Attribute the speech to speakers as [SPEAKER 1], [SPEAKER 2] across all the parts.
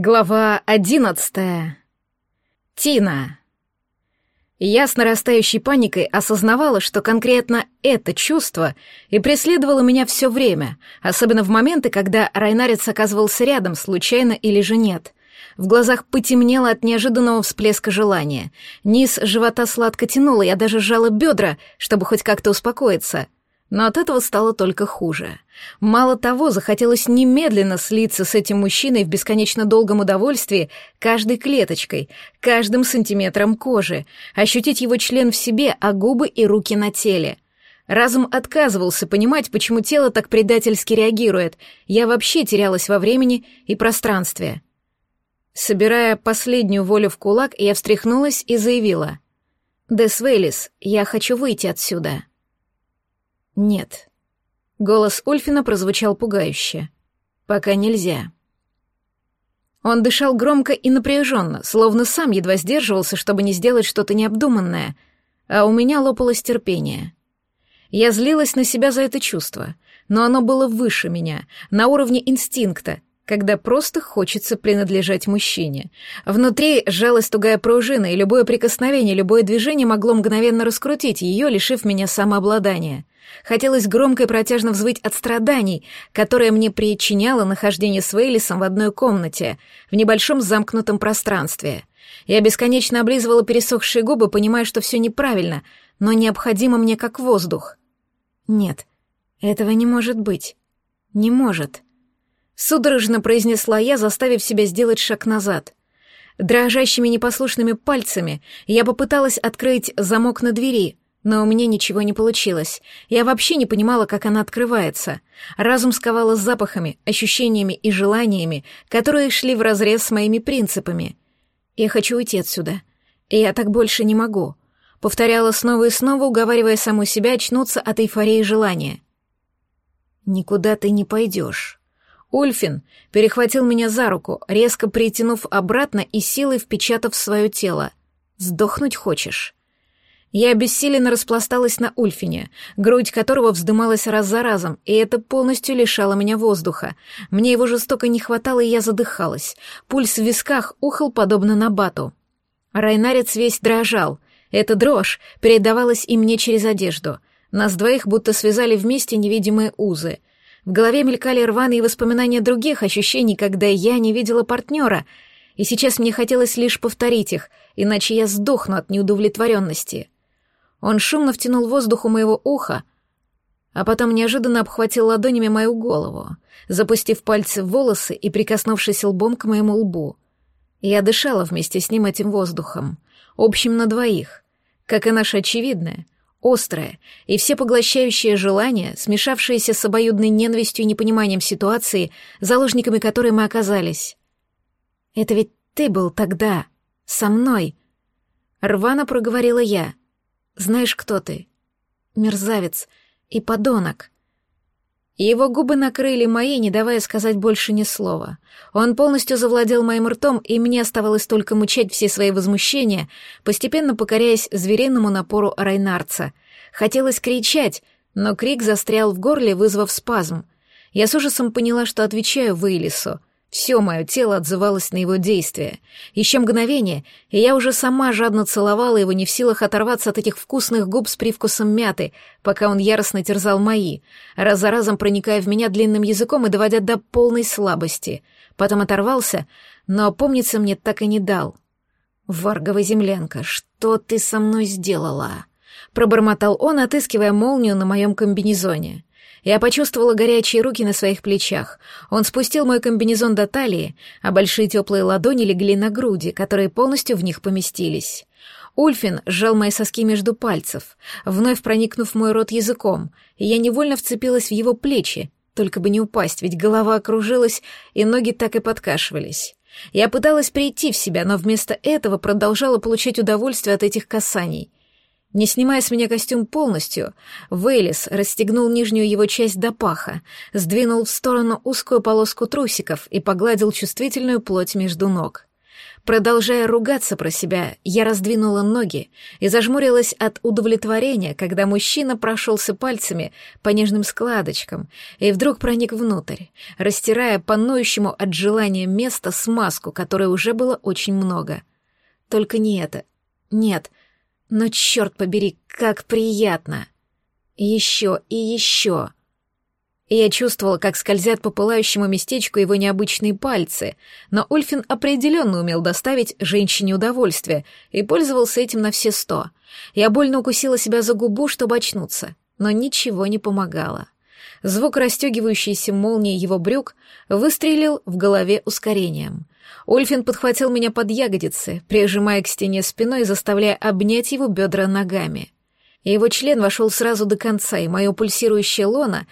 [SPEAKER 1] Глава одиннадцатая. Тина. Я с нарастающей паникой осознавала, что конкретно это чувство и преследовало меня все время, особенно в моменты, когда Райнарец оказывался рядом, случайно или же нет. В глазах потемнело от неожиданного всплеска желания. Низ живота сладко тянуло, я даже сжала бедра, чтобы хоть как-то успокоиться — но от этого стало только хуже. Мало того, захотелось немедленно слиться с этим мужчиной в бесконечно долгом удовольствии каждой клеточкой, каждым сантиметром кожи, ощутить его член в себе, а губы и руки на теле. Разум отказывался понимать, почему тело так предательски реагирует. Я вообще терялась во времени и пространстве. Собирая последнюю волю в кулак, я встряхнулась и заявила. «Десвейлис, я хочу выйти отсюда». «Нет». Голос Ульфина прозвучал пугающе. «Пока нельзя». Он дышал громко и напряженно, словно сам едва сдерживался, чтобы не сделать что-то необдуманное, а у меня лопалось терпение. Я злилась на себя за это чувство, но оно было выше меня, на уровне инстинкта, когда просто хочется принадлежать мужчине. Внутри сжалась тугая пружина, и любое прикосновение, любое движение могло мгновенно раскрутить ее, лишив меня самообладания. Хотелось громко и протяжно взвыть от страданий, которое мне причиняло нахождение с Вейлисом в одной комнате, в небольшом замкнутом пространстве. Я бесконечно облизывала пересохшие губы, понимая, что все неправильно, но необходимо мне как воздух. Нет, этого не может быть. Не может. Судорожно произнесла я, заставив себя сделать шаг назад. Дрожащими непослушными пальцами я попыталась открыть замок на двери — но у меня ничего не получилось. Я вообще не понимала, как она открывается. Разум сковала запахами, ощущениями и желаниями, которые шли вразрез с моими принципами. Я хочу уйти отсюда. И я так больше не могу. Повторяла снова и снова, уговаривая саму себя очнуться от эйфории желания. «Никуда ты не пойдешь». Ульфин перехватил меня за руку, резко притянув обратно и силой впечатав в свое тело. «Сдохнуть хочешь?» Я обессиленно распласталась на Ульфине, грудь которого вздымалась раз за разом, и это полностью лишало меня воздуха. Мне его жестоко не хватало, и я задыхалась. Пульс в висках ухал подобно набату. Райнарец весь дрожал. Эта дрожь передавалась и мне через одежду. Нас двоих будто связали вместе невидимые узы. В голове мелькали рваные воспоминания других ощущений, когда я не видела партнера, и сейчас мне хотелось лишь повторить их, иначе я сдохну от неудовлетворенности. Он шумно втянул воздух у моего уха, а потом неожиданно обхватил ладонями мою голову, запустив пальцы в волосы и прикоснувшись лбом к моему лбу. Я дышала вместе с ним этим воздухом, общим на двоих, как и наше очевидное, острое и всепоглощающее желание, смешавшееся с обоюдной ненавистью и непониманием ситуации, заложниками которой мы оказались. «Это ведь ты был тогда, со мной», — рвано проговорила я, знаешь, кто ты? Мерзавец и подонок. Его губы накрыли мои, не давая сказать больше ни слова. Он полностью завладел моим ртом, и мне оставалось только мучать все свои возмущения, постепенно покоряясь звериному напору Райнарца. Хотелось кричать, но крик застрял в горле, вызвав спазм. Я с ужасом поняла, что отвечаю Вейлису. Все мое тело отзывалось на его действия. Еще мгновение, и я уже сама жадно целовала его, не в силах оторваться от этих вкусных губ с привкусом мяты, пока он яростно терзал мои, раз за разом проникая в меня длинным языком и доводя до полной слабости. Потом оторвался, но опомниться мне так и не дал. «Варгова землянка, что ты со мной сделала?» Пробормотал он, отыскивая молнию на моем комбинезоне. Я почувствовала горячие руки на своих плечах. Он спустил мой комбинезон до талии, а большие теплые ладони легли на груди, которые полностью в них поместились. Ульфин сжал мои соски между пальцев, вновь проникнув в мой рот языком, и я невольно вцепилась в его плечи, только бы не упасть, ведь голова окружилась, и ноги так и подкашивались. Я пыталась прийти в себя, но вместо этого продолжала получать удовольствие от этих касаний. Не снимая с меня костюм полностью, Вейлис расстегнул нижнюю его часть до паха, сдвинул в сторону узкую полоску трусиков и погладил чувствительную плоть между ног. Продолжая ругаться про себя, я раздвинула ноги и зажмурилась от удовлетворения, когда мужчина прошелся пальцами по нежным складочкам и вдруг проник внутрь, растирая по ноющему от желания место смазку, которой уже было очень много. Только не это. Нет. Но черт побери, как приятно. Еще и еще я чувствовала, как скользят по пылающему местечку его необычные пальцы, но Ульфин определенно умел доставить женщине удовольствие и пользовался этим на все сто. Я больно укусила себя за губу, чтобы очнуться, но ничего не помогало. Звук расстегивающейся молнии его брюк выстрелил в голове ускорением. Ульфин подхватил меня под ягодицы, прижимая к стене спиной заставляя обнять его бедра ногами. Его член вошел сразу до конца, и мое пульсирующее лоно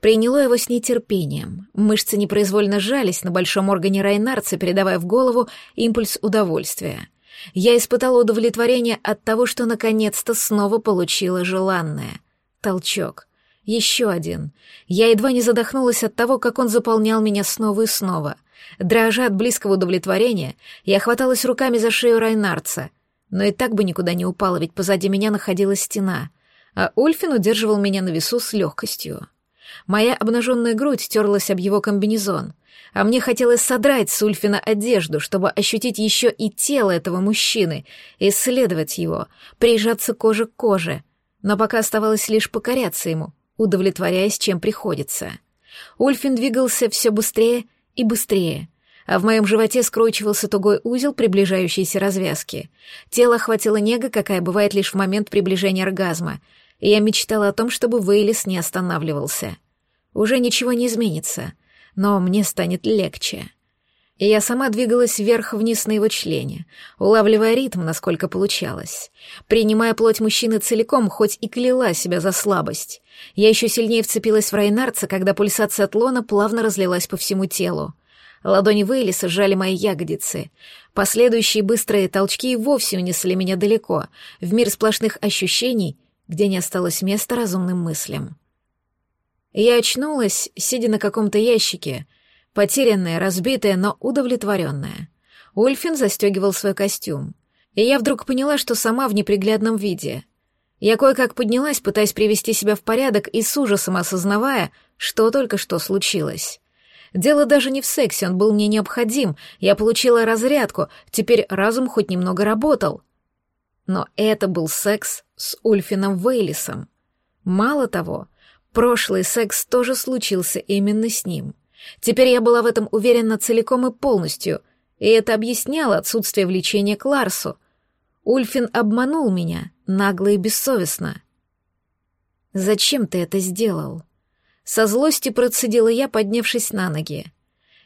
[SPEAKER 1] приняло его с нетерпением. Мышцы непроизвольно сжались на большом органе Райнарца, передавая в голову импульс удовольствия. Я испытала удовлетворение от того, что наконец-то снова получила желанное. Толчок. Еще один. Я едва не задохнулась от того, как он заполнял меня снова и снова. Дрожа от близкого удовлетворения, я хваталась руками за шею Райнарца, но и так бы никуда не упала, ведь позади меня находилась стена, а Ульфин удерживал меня на весу с легкостью. Моя обнаженная грудь терлась об его комбинезон, а мне хотелось содрать с Ульфина одежду, чтобы ощутить еще и тело этого мужчины, исследовать его, прижаться кожа к коже, но пока оставалось лишь покоряться ему, удовлетворяясь, чем приходится. Ульфин двигался все быстрее и быстрее, а в моем животе скручивался тугой узел приближающейся развязки. Тело охватило нега, какая бывает лишь в момент приближения оргазма, и я мечтала о том, чтобы Вейлис не останавливался. Уже ничего не изменится, но мне станет легче. И я сама двигалась вверх-вниз на его члене, улавливая ритм, насколько получалось. Принимая плоть мужчины целиком, хоть и кляла себя за слабость. Я еще сильнее вцепилась в Райнарца, когда пульсация от лона плавно разлилась по всему телу. Ладони Вейлиса сжали мои ягодицы. Последующие быстрые толчки вовсе унесли меня далеко, в мир сплошных ощущений, где не осталось места разумным мыслям. Я очнулась, сидя на каком-то ящике, потерянная, разбитая, но удовлетворенная. Ульфин застегивал свой костюм. И я вдруг поняла, что сама в неприглядном виде. Я кое-как поднялась, пытаясь привести себя в порядок и с ужасом осознавая, что только что случилось. Дело даже не в сексе, он был мне необходим, я получила разрядку, теперь разум хоть немного работал. Но это был секс с Ульфином Вейлисом. Мало того, Прошлый секс тоже случился именно с ним. Теперь я была в этом уверена целиком и полностью, и это объясняло отсутствие влечения к Ларсу. Ульфин обманул меня, нагло и бессовестно. «Зачем ты это сделал?» Со злостью процедила я, поднявшись на ноги.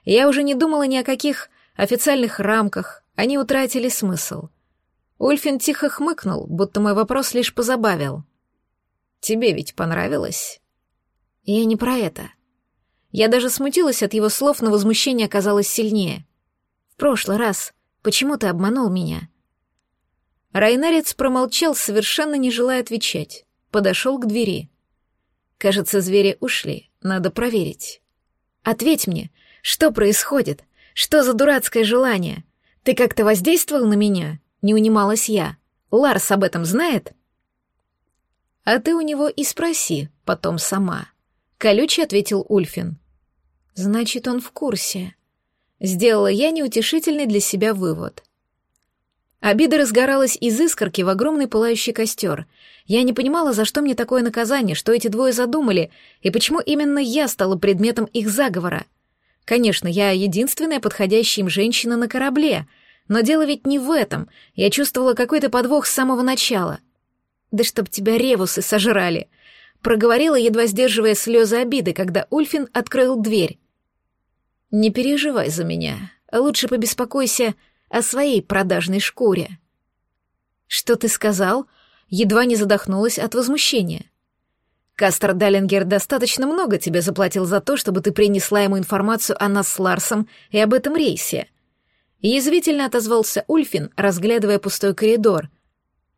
[SPEAKER 1] Я уже не думала ни о каких официальных рамках, они утратили смысл. Ульфин тихо хмыкнул, будто мой вопрос лишь позабавил. «Тебе ведь понравилось?» Я не про это. Я даже смутилась от его слов, но возмущение оказалось сильнее. В прошлый раз почему ты обманул меня? Райнарец промолчал, совершенно не желая отвечать. Подошел к двери. Кажется, звери ушли. Надо проверить. Ответь мне, что происходит? Что за дурацкое желание? Ты как-то воздействовал на меня? Не унималась я. Ларс об этом знает? А ты у него и спроси потом сама. Колючий ответил Ульфин. Значит, он в курсе. Сделала я неутешительный для себя вывод. Обида разгоралась из искорки в огромный пылающий костер. Я не понимала, за что мне такое наказание, что эти двое задумали, и почему именно я стала предметом их заговора. Конечно, я единственная подходящая им женщина на корабле, но дело ведь не в этом. Я чувствовала какой-то подвох с самого начала. Да чтоб тебя ревусы сожрали проговорила, едва сдерживая слезы обиды, когда Ульфин открыл дверь. «Не переживай за меня, лучше побеспокойся о своей продажной шкуре». «Что ты сказал?» Едва не задохнулась от возмущения. Кастер Даллингер достаточно много тебе заплатил за то, чтобы ты принесла ему информацию о нас с Ларсом и об этом рейсе. Язвительно отозвался Ульфин, разглядывая пустой коридор.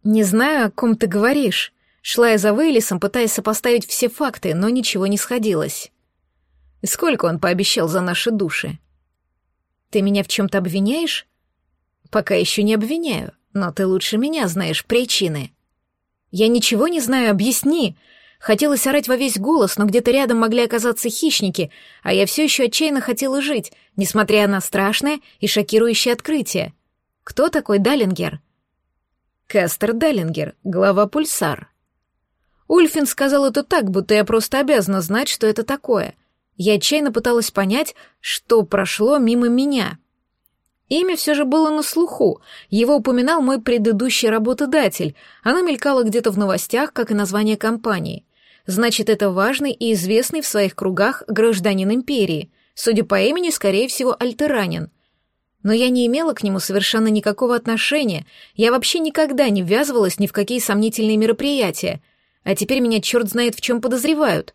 [SPEAKER 1] «Не знаю, о ком ты говоришь. Шла я за Вейлисом, пытаясь сопоставить все факты, но ничего не сходилось. Сколько он пообещал за наши души? Ты меня в чем-то обвиняешь? Пока еще не обвиняю, но ты лучше меня знаешь причины. Я ничего не знаю, объясни. Хотелось орать во весь голос, но где-то рядом могли оказаться хищники, а я все еще отчаянно хотела жить, несмотря на страшное и шокирующее открытие. Кто такой Даллингер? Кастер Даллингер, глава Пульсар. Ульфин сказал это так, будто я просто обязана знать, что это такое. Я отчаянно пыталась понять, что прошло мимо меня. Имя все же было на слуху, его упоминал мой предыдущий работодатель, оно мелькало где-то в новостях, как и название компании. Значит, это важный и известный в своих кругах гражданин империи, судя по имени, скорее всего, альтеранин. Но я не имела к нему совершенно никакого отношения, я вообще никогда не ввязывалась ни в какие сомнительные мероприятия, а теперь меня черт знает в чем подозревают.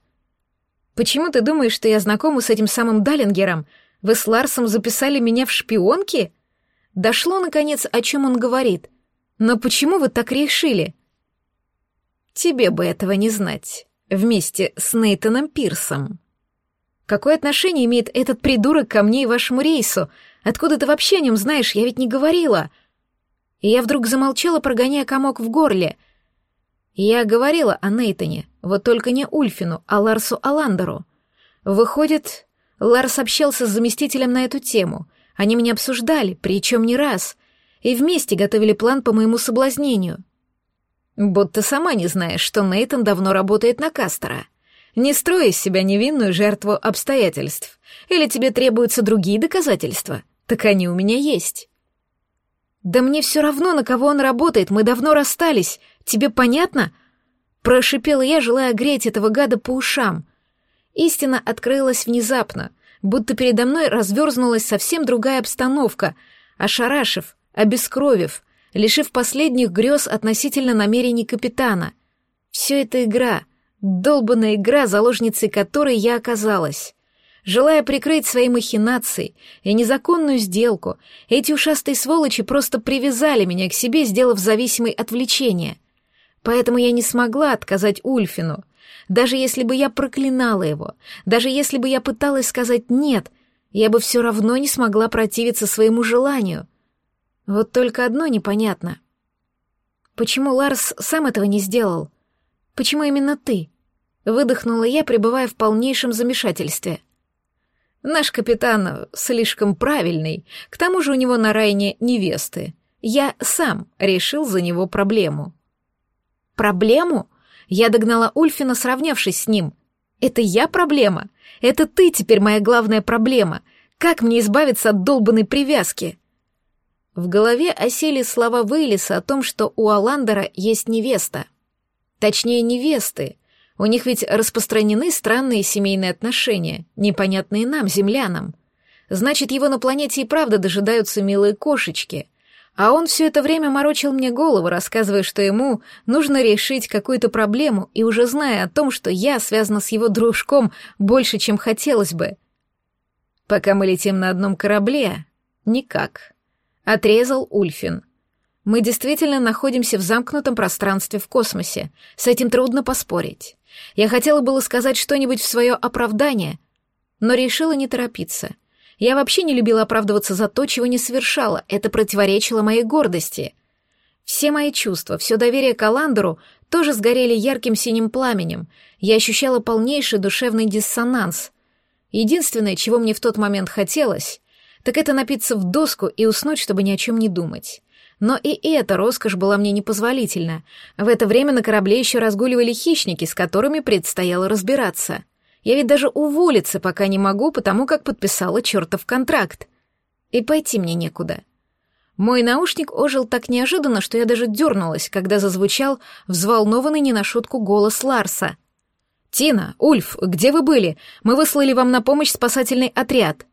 [SPEAKER 1] Почему ты думаешь, что я знакома с этим самым Даллингером? Вы с Ларсом записали меня в шпионки? Дошло, наконец, о чем он говорит. Но почему вы так решили? Тебе бы этого не знать. Вместе с Нейтаном Пирсом. Какое отношение имеет этот придурок ко мне и вашему рейсу? Откуда ты вообще о нем знаешь? Я ведь не говорила. И я вдруг замолчала, прогоняя комок в горле — я говорила о Нейтане, вот только не Ульфину, а Ларсу Аландеру. Выходит, Ларс общался с заместителем на эту тему. Они меня обсуждали, причем не раз, и вместе готовили план по моему соблазнению. Будто сама не знаешь, что Нейтан давно работает на Кастера. Не строй из себя невинную жертву обстоятельств. Или тебе требуются другие доказательства? Так они у меня есть. Да мне все равно, на кого он работает, мы давно расстались, Тебе понятно?» Прошипела я, желая греть этого гада по ушам. Истина открылась внезапно, будто передо мной разверзнулась совсем другая обстановка, ошарашив, обескровив, лишив последних грез относительно намерений капитана. Все это игра, долбанная игра, заложницей которой я оказалась. Желая прикрыть свои махинации и незаконную сделку, эти ушастые сволочи просто привязали меня к себе, сделав зависимой от влечения. Поэтому я не смогла отказать Ульфину. Даже если бы я проклинала его, даже если бы я пыталась сказать «нет», я бы все равно не смогла противиться своему желанию. Вот только одно непонятно. Почему Ларс сам этого не сделал? Почему именно ты? Выдохнула я, пребывая в полнейшем замешательстве. Наш капитан слишком правильный, к тому же у него на Райне невесты. Я сам решил за него проблему. Проблему? Я догнала Ульфина, сравнявшись с ним. Это я проблема? Это ты теперь моя главная проблема. Как мне избавиться от долбанной привязки? В голове осели слова Вейлиса о том, что у Аландера есть невеста. Точнее, невесты. У них ведь распространены странные семейные отношения, непонятные нам, землянам. Значит, его на планете и правда дожидаются милые кошечки. А он все это время морочил мне голову, рассказывая, что ему нужно решить какую-то проблему, и уже зная о том, что я связана с его дружком больше, чем хотелось бы. Пока мы летим на одном корабле, никак. Отрезал Ульфин. Мы действительно находимся в замкнутом пространстве в космосе. С этим трудно поспорить. Я хотела было сказать что-нибудь в свое оправдание, но решила не торопиться — я вообще не любила оправдываться за то, чего не совершала, это противоречило моей гордости. Все мои чувства, все доверие к Аландеру тоже сгорели ярким синим пламенем. Я ощущала полнейший душевный диссонанс. Единственное, чего мне в тот момент хотелось, так это напиться в доску и уснуть, чтобы ни о чем не думать. Но и эта роскошь была мне непозволительна. В это время на корабле еще разгуливали хищники, с которыми предстояло разбираться. Я ведь даже уволиться пока не могу, потому как подписала чертов контракт. И пойти мне некуда. Мой наушник ожил так неожиданно, что я даже дернулась, когда зазвучал взволнованный не на шутку голос Ларса. «Тина, Ульф, где вы были? Мы выслали вам на помощь спасательный отряд».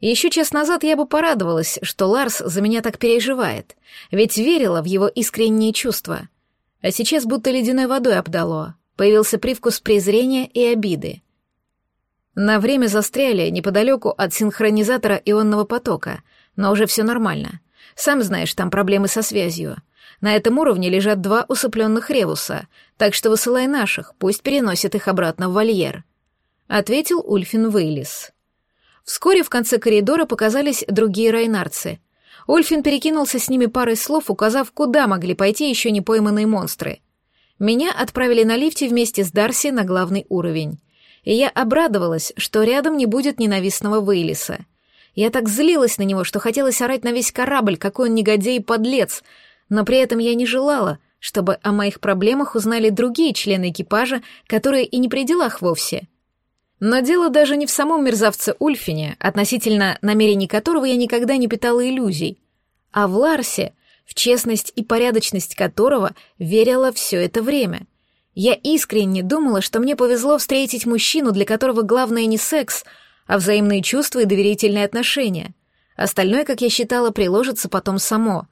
[SPEAKER 1] Еще час назад я бы порадовалась, что Ларс за меня так переживает, ведь верила в его искренние чувства. А сейчас будто ледяной водой обдало появился привкус презрения и обиды. На время застряли неподалеку от синхронизатора ионного потока, но уже все нормально. Сам знаешь, там проблемы со связью. На этом уровне лежат два усыпленных ревуса, так что высылай наших, пусть переносят их обратно в вольер. Ответил Ульфин Вейлис. Вскоре в конце коридора показались другие райнарцы. Ульфин перекинулся с ними парой слов, указав, куда могли пойти еще не пойманные монстры. Меня отправили на лифте вместе с Дарси на главный уровень. И я обрадовалась, что рядом не будет ненавистного Вейлиса. Я так злилась на него, что хотелось орать на весь корабль, какой он негодяй и подлец, но при этом я не желала, чтобы о моих проблемах узнали другие члены экипажа, которые и не при делах вовсе. Но дело даже не в самом мерзавце Ульфине, относительно намерений которого я никогда не питала иллюзий, а в Ларсе, в честность и порядочность которого верила все это время. Я искренне думала, что мне повезло встретить мужчину, для которого главное не секс, а взаимные чувства и доверительные отношения. Остальное, как я считала, приложится потом само.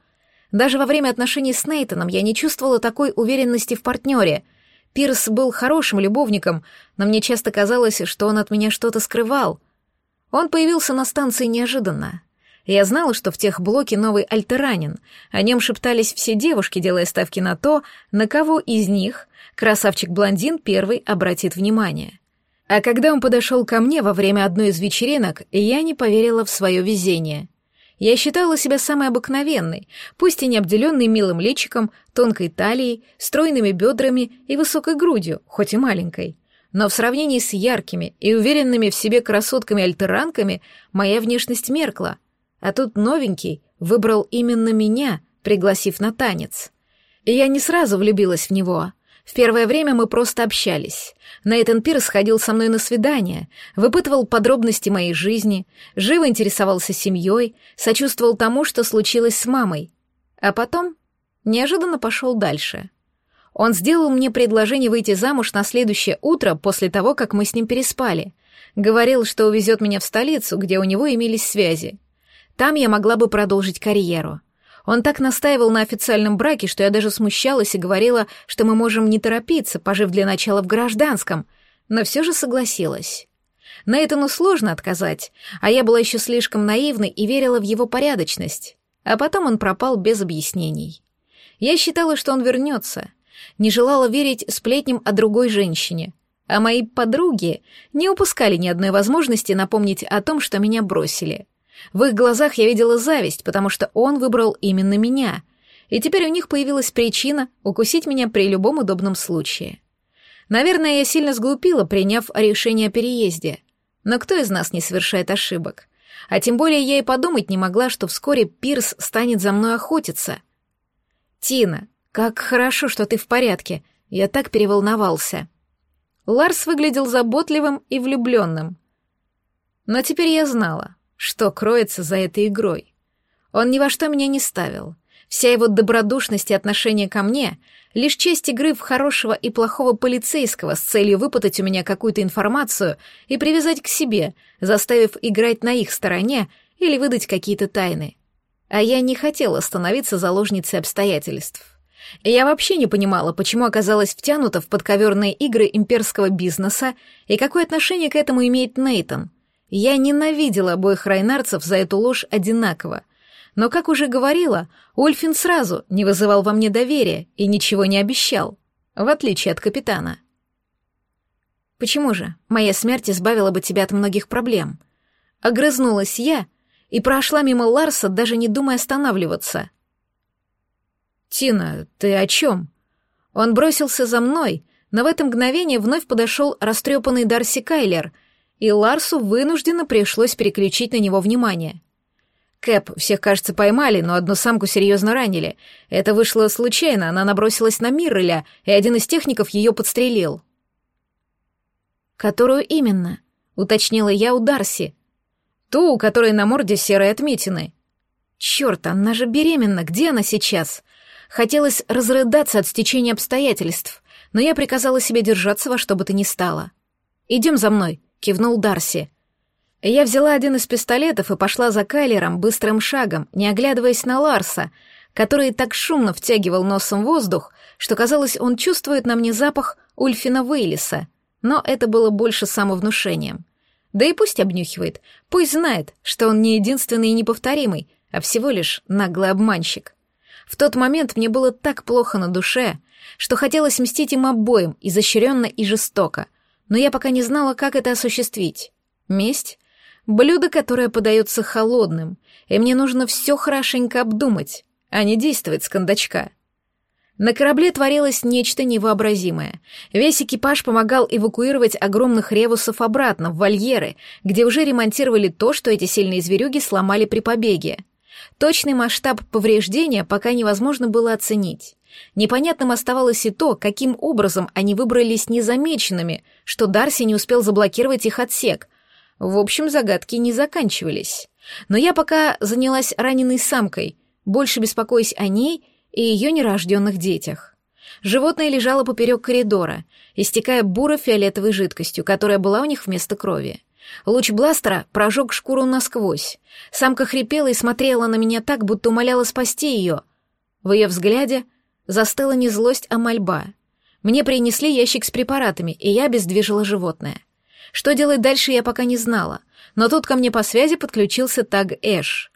[SPEAKER 1] Даже во время отношений с Нейтаном я не чувствовала такой уверенности в партнере — Пирс был хорошим любовником, но мне часто казалось, что он от меня что-то скрывал. Он появился на станции неожиданно. Я знала, что в тех блоке новый альтеранин. О нем шептались все девушки, делая ставки на то, на кого из них красавчик-блондин первый обратит внимание. А когда он подошел ко мне во время одной из вечеринок, я не поверила в свое везение — я считала себя самой обыкновенной, пусть и не обделенной милым личиком, тонкой талией, стройными бедрами и высокой грудью, хоть и маленькой. Но в сравнении с яркими и уверенными в себе красотками-альтеранками моя внешность меркла. А тут новенький выбрал именно меня, пригласив на танец. И я не сразу влюбилась в него, в первое время мы просто общались. Нейтан Пирс ходил со мной на свидания, выпытывал подробности моей жизни, живо интересовался семьей, сочувствовал тому, что случилось с мамой. А потом неожиданно пошел дальше. Он сделал мне предложение выйти замуж на следующее утро после того, как мы с ним переспали. Говорил, что увезет меня в столицу, где у него имелись связи. Там я могла бы продолжить карьеру. Он так настаивал на официальном браке, что я даже смущалась и говорила, что мы можем не торопиться, пожив для начала в гражданском, но все же согласилась. На этому сложно отказать, а я была еще слишком наивной и верила в его порядочность. А потом он пропал без объяснений. Я считала, что он вернется, не желала верить сплетням о другой женщине, а мои подруги не упускали ни одной возможности напомнить о том, что меня бросили. В их глазах я видела зависть, потому что он выбрал именно меня, и теперь у них появилась причина укусить меня при любом удобном случае. Наверное, я сильно сглупила, приняв решение о переезде. Но кто из нас не совершает ошибок? А тем более я и подумать не могла, что вскоре Пирс станет за мной охотиться. «Тина, как хорошо, что ты в порядке. Я так переволновался». Ларс выглядел заботливым и влюбленным. Но теперь я знала, что кроется за этой игрой. Он ни во что меня не ставил. Вся его добродушность и отношение ко мне — лишь честь игры в хорошего и плохого полицейского с целью выпутать у меня какую-то информацию и привязать к себе, заставив играть на их стороне или выдать какие-то тайны. А я не хотела становиться заложницей обстоятельств. Я вообще не понимала, почему оказалась втянута в подковерные игры имперского бизнеса и какое отношение к этому имеет Нейтон — я ненавидела обоих райнарцев за эту ложь одинаково. Но, как уже говорила, Ульфин сразу не вызывал во мне доверия и ничего не обещал, в отличие от капитана. «Почему же? Моя смерть избавила бы тебя от многих проблем». Огрызнулась я и прошла мимо Ларса, даже не думая останавливаться. «Тина, ты о чем?» Он бросился за мной, но в это мгновение вновь подошел растрепанный Дарси Кайлер — и Ларсу вынужденно пришлось переключить на него внимание. Кэп, всех, кажется, поймали, но одну самку серьезно ранили. Это вышло случайно, она набросилась на Мирреля, и один из техников ее подстрелил. «Которую именно?» — уточнила я у Дарси. «Ту, у которой на морде серые отметины». «Черт, она же беременна, где она сейчас?» Хотелось разрыдаться от стечения обстоятельств, но я приказала себе держаться во что бы то ни стало. «Идем за мной», — кивнул Дарси. Я взяла один из пистолетов и пошла за Кайлером быстрым шагом, не оглядываясь на Ларса, который так шумно втягивал носом воздух, что казалось, он чувствует на мне запах Ульфина Вейлиса, но это было больше самовнушением. Да и пусть обнюхивает, пусть знает, что он не единственный и неповторимый, а всего лишь наглый обманщик. В тот момент мне было так плохо на душе, что хотелось мстить им обоим изощренно и жестоко — но я пока не знала, как это осуществить. Месть? Блюдо, которое подается холодным, и мне нужно все хорошенько обдумать, а не действовать с кондачка. На корабле творилось нечто невообразимое. Весь экипаж помогал эвакуировать огромных ревусов обратно, в вольеры, где уже ремонтировали то, что эти сильные зверюги сломали при побеге. Точный масштаб повреждения пока невозможно было оценить. Непонятным оставалось и то, каким образом они выбрались незамеченными, что Дарси не успел заблокировать их отсек. В общем, загадки не заканчивались. Но я пока занялась раненой самкой, больше беспокоясь о ней и ее нерожденных детях. Животное лежало поперек коридора, истекая буро-фиолетовой жидкостью, которая была у них вместо крови. Луч бластера прожег шкуру насквозь. Самка хрипела и смотрела на меня так, будто умоляла спасти ее. В ее взгляде застыла не злость, а мольба. Мне принесли ящик с препаратами, и я обездвижила животное. Что делать дальше, я пока не знала, но тут ко мне по связи подключился Таг Эш.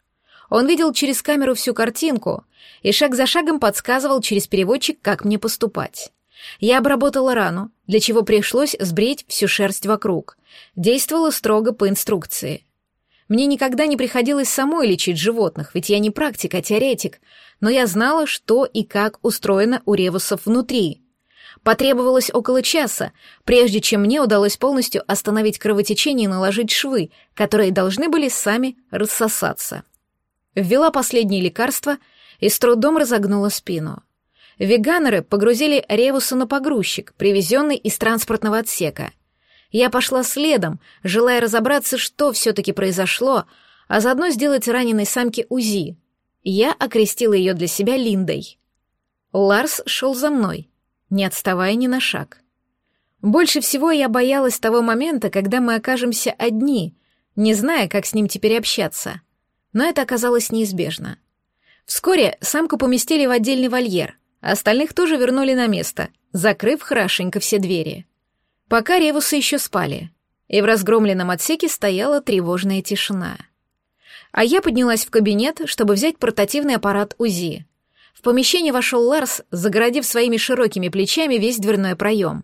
[SPEAKER 1] Он видел через камеру всю картинку и шаг за шагом подсказывал через переводчик, как мне поступать. Я обработала рану, для чего пришлось сбрить всю шерсть вокруг. Действовала строго по инструкции. Мне никогда не приходилось самой лечить животных, ведь я не практик, а теоретик, но я знала, что и как устроено у ревусов внутри. Потребовалось около часа, прежде чем мне удалось полностью остановить кровотечение и наложить швы, которые должны были сами рассосаться. Ввела последние лекарства и с трудом разогнула спину. Веганеры погрузили Ревуса на погрузчик, привезенный из транспортного отсека. Я пошла следом, желая разобраться, что все-таки произошло, а заодно сделать раненой самке УЗИ. Я окрестила ее для себя Линдой. Ларс шел за мной, не отставая ни на шаг. Больше всего я боялась того момента, когда мы окажемся одни, не зная, как с ним теперь общаться. Но это оказалось неизбежно. Вскоре самку поместили в отдельный вольер — Остальных тоже вернули на место, закрыв хорошенько все двери. Пока ревусы еще спали, и в разгромленном отсеке стояла тревожная тишина. А я поднялась в кабинет, чтобы взять портативный аппарат УЗИ. В помещение вошел Ларс, загородив своими широкими плечами весь дверной проем.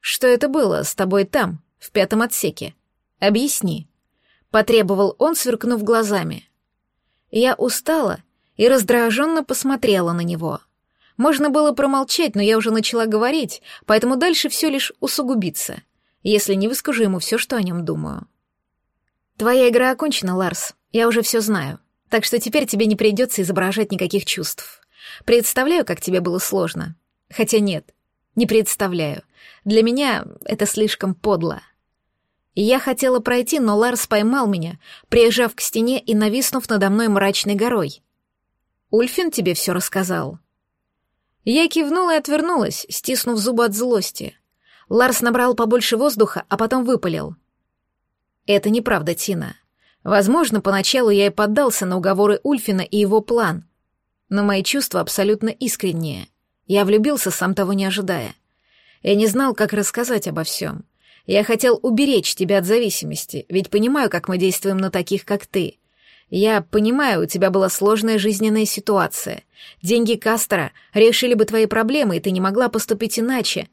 [SPEAKER 1] «Что это было с тобой там, в пятом отсеке? Объясни», — потребовал он, сверкнув глазами. Я устала и раздраженно посмотрела на него. Можно было промолчать, но я уже начала говорить, поэтому дальше все лишь усугубится, если не выскажу ему все, что о нем думаю. «Твоя игра окончена, Ларс, я уже все знаю, так что теперь тебе не придется изображать никаких чувств. Представляю, как тебе было сложно. Хотя нет, не представляю. Для меня это слишком подло». Я хотела пройти, но Ларс поймал меня, приезжав к стене и нависнув надо мной мрачной горой. Ульфин тебе все рассказал?» Я кивнула и отвернулась, стиснув зубы от злости. Ларс набрал побольше воздуха, а потом выпалил. «Это неправда, Тина. Возможно, поначалу я и поддался на уговоры Ульфина и его план. Но мои чувства абсолютно искренние. Я влюбился, сам того не ожидая. Я не знал, как рассказать обо всем. Я хотел уберечь тебя от зависимости, ведь понимаю, как мы действуем на таких, как ты. Я понимаю, у тебя была сложная жизненная ситуация. Деньги Кастера решили бы твои проблемы, и ты не могла поступить иначе.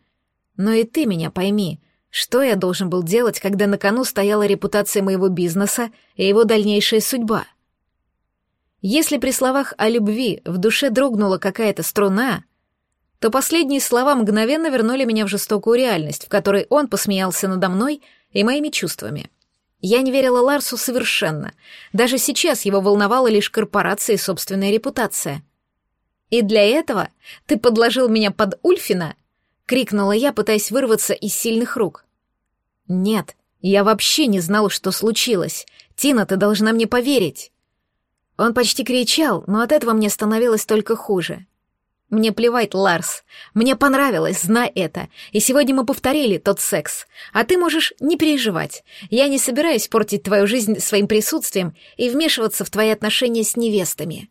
[SPEAKER 1] Но и ты меня пойми, что я должен был делать, когда на кону стояла репутация моего бизнеса и его дальнейшая судьба? Если при словах о любви в душе дрогнула какая-то струна, то последние слова мгновенно вернули меня в жестокую реальность, в которой он посмеялся надо мной и моими чувствами. Я не верила Ларсу совершенно. Даже сейчас его волновала лишь корпорация и собственная репутация. «И для этого ты подложил меня под Ульфина?» — крикнула я, пытаясь вырваться из сильных рук. «Нет, я вообще не знала, что случилось. Тина, ты должна мне поверить». Он почти кричал, но от этого мне становилось только хуже. Мне плевать, Ларс. Мне понравилось, знай это. И сегодня мы повторили тот секс. А ты можешь не переживать. Я не собираюсь портить твою жизнь своим присутствием и вмешиваться в твои отношения с невестами.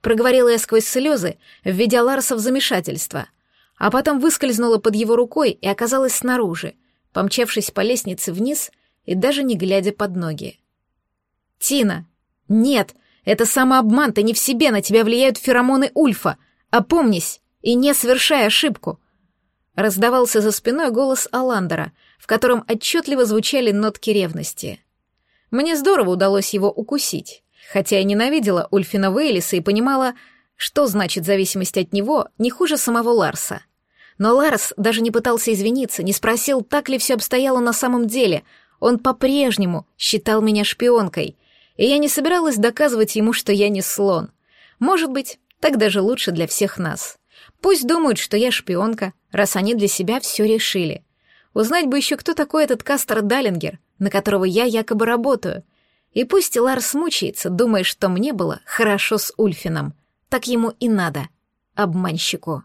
[SPEAKER 1] Проговорила я сквозь слезы, введя Ларса в замешательство. А потом выскользнула под его рукой и оказалась снаружи, помчавшись по лестнице вниз и даже не глядя под ноги. «Тина! Нет! Это самообман, ты не в себе, на тебя влияют феромоны Ульфа!» Опомнись и не совершай ошибку!» Раздавался за спиной голос Аландера, в котором отчетливо звучали нотки ревности. Мне здорово удалось его укусить, хотя я ненавидела Ульфина Вейлиса и понимала, что значит зависимость от него не хуже самого Ларса. Но Ларс даже не пытался извиниться, не спросил, так ли все обстояло на самом деле. Он по-прежнему считал меня шпионкой, и я не собиралась доказывать ему, что я не слон. Может быть, так даже лучше для всех нас. Пусть думают, что я шпионка, раз они для себя все решили. Узнать бы еще, кто такой этот Кастер Даллингер, на которого я якобы работаю. И пусть Ларс мучается, думая, что мне было хорошо с Ульфином. Так ему и надо, обманщику.